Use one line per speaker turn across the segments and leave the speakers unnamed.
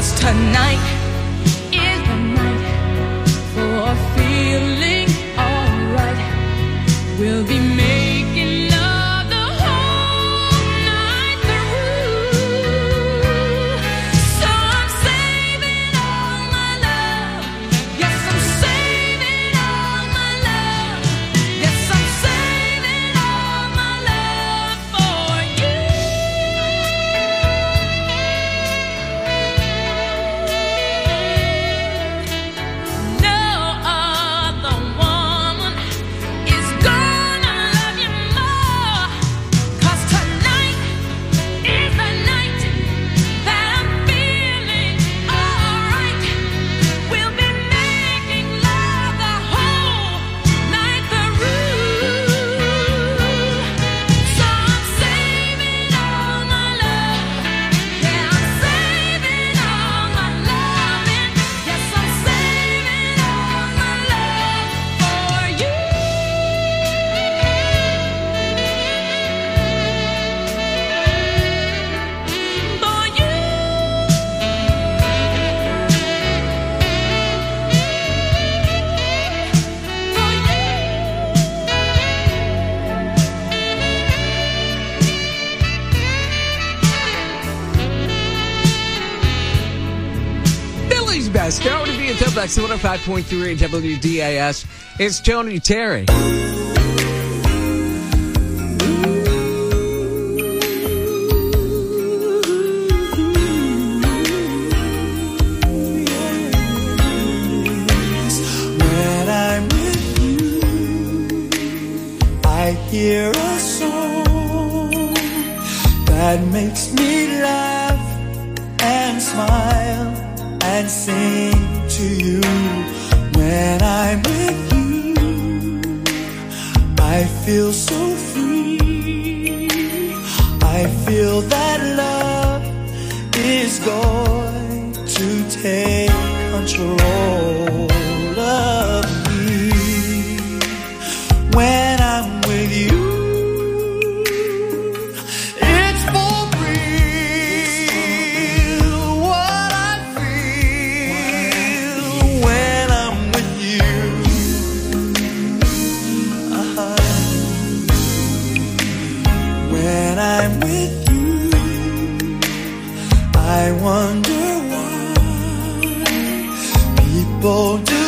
'Cause tonight. Uh, Star to be
in Templex, 105.3 WDAS. It's Tony Terry.
When I'm with you, I hear a song that makes me laugh and smile and sing to you when I'm with you. I feel so free. I feel that love is going to take control. people
do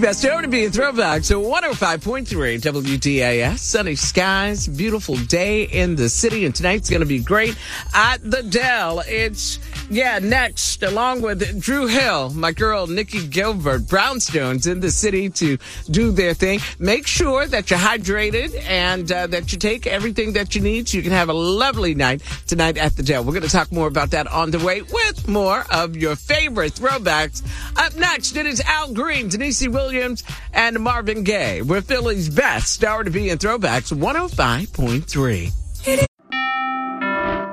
Best R&B and throwback. So 105.3 WDAS. Sunny skies, beautiful day in the city, and tonight's going to be great at the Dell. It's yeah next, along with Dru Hill, my girl Nicci Gilbert, Brownstones in the city to do their thing. Make sure that you're hydrated and uh, that you take everything that you need so you can have a lovely night tonight at the jail. We're going to talk more about that on the way with more of your favorite throwbacks. Up next, it is Al Green, Deniece Williams, and Marvin Gaye. We're Philly's best star to be in throwbacks 105.3.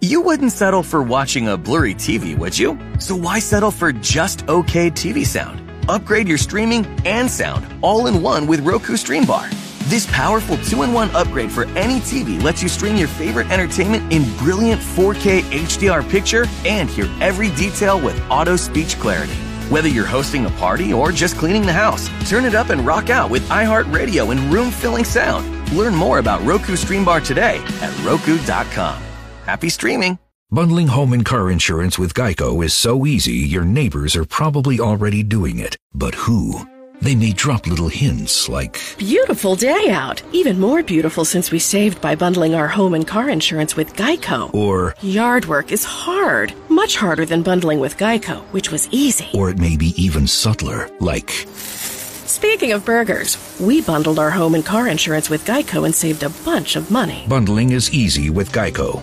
You wouldn't settle for watching a blurry TV, would you? So why settle for just okay TV sound? Upgrade your streaming and sound all in one with Roku Stream Bar. This powerful two-in-one upgrade for any TV lets you stream your favorite entertainment in brilliant 4K HDR picture and hear every detail with auto speech clarity. Whether you're hosting a party or just cleaning the house, turn it up and rock out with iHeartRadio and room-filling sound. Learn more about Roku Stream Bar today at roku.com. Happy streaming!
Bundling home and car insurance with Geico is so easy, your neighbors are probably already doing it. But who? They may drop little hints like,
Beautiful day out. Even more beautiful since we saved by bundling our home and car insurance with Geico.
or,
Yard work is hard. Much harder than bundling with Geico, which was easy.
or it may be even subtler, like,
Speaking of burgers, we bundled our home and car insurance with Geico and saved a bunch of money.
bundling is easy with Geico.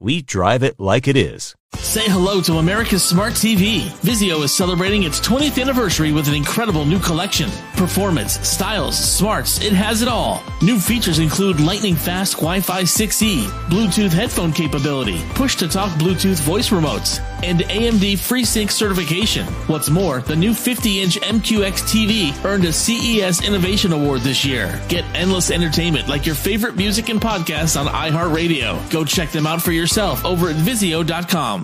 We drive it like it is.
Say hello to America's Smart TV. Vizio is celebrating its 20th anniversary with an incredible new collection. Performance, styles, smarts, it has it all. New features include lightning fast Wi-Fi 6E, Bluetooth headphone capability, push to talk Bluetooth voice remotes, and AMD FreeSync certification. What's more, the new 50-inch MQX TV earned a CES Innovation Award this year. Get endless entertainment like your favorite music and podcasts on iHeartRadio. Go check them out for yourself over at Vizio.com.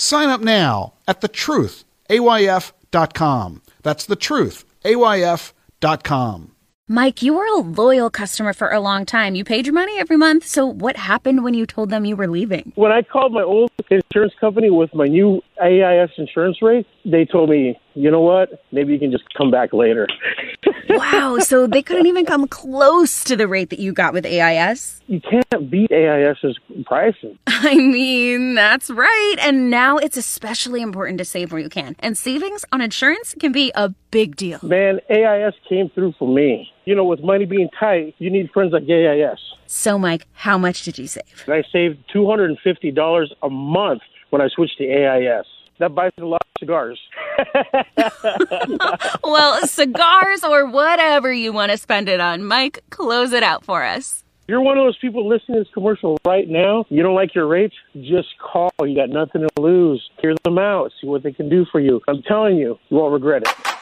Sign up now at thetruthayf.com. That's thetruthayf.com.
Mike, you were a loyal customer for a long time. You paid your money every month. So, what happened when you told them you were leaving?
When I called my old insurance company with my new AIS insurance rate, they told me, you know what? Maybe you can just come back later.
wow. So, they couldn't even come close to the rate that you got with AIS?
You can't beat AIS's pricing.
I mean, that's right. And now it's especially important to save where you can. And savings on insurance can be a big deal.
Man, AIS came through for me. You know, with money being tight, you need friends like AIS.
So, Mike, how much did you save?
I saved $250 a month when I switched to AIS. That buys a lot of cigars.
well, cigars or whatever you want to spend it on. Mike, close it out for us.
you're one of those people listening to this commercial right now, you don't like your rates, just call. You got nothing to lose. Hear them out. See what they can do for you. I'm telling you, you won't regret it.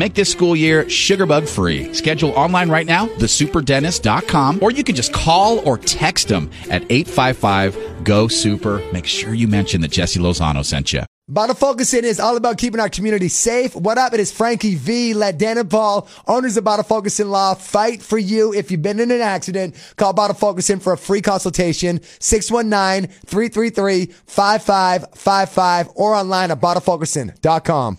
Make this school year sugarbug free. Schedule online right now, thesuperdentist.com, or you can just call or text them at 855 GO SUPER. Make sure you mention that Jesse Lozano sent you.
Bottle Focusing is all about keeping our community safe. What up? It is Frankie V. Let Dan and Paul, owners of Bottle Focusing Law, fight for you. If you've been in an accident, call Bottle Focusing for a free consultation, 619-333-5555 or online at bottlefocusing.com.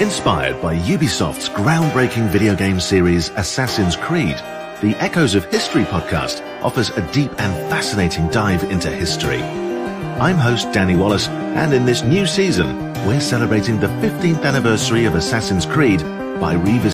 Inspired by Ubisoft's groundbreaking video game series Assassin's Creed, the Echoes of History podcast offers a deep and fascinating dive into history. I'm host Danny Wallace, and in this new season, we're celebrating the 15th anniversary of Assassin's Creed by revisiting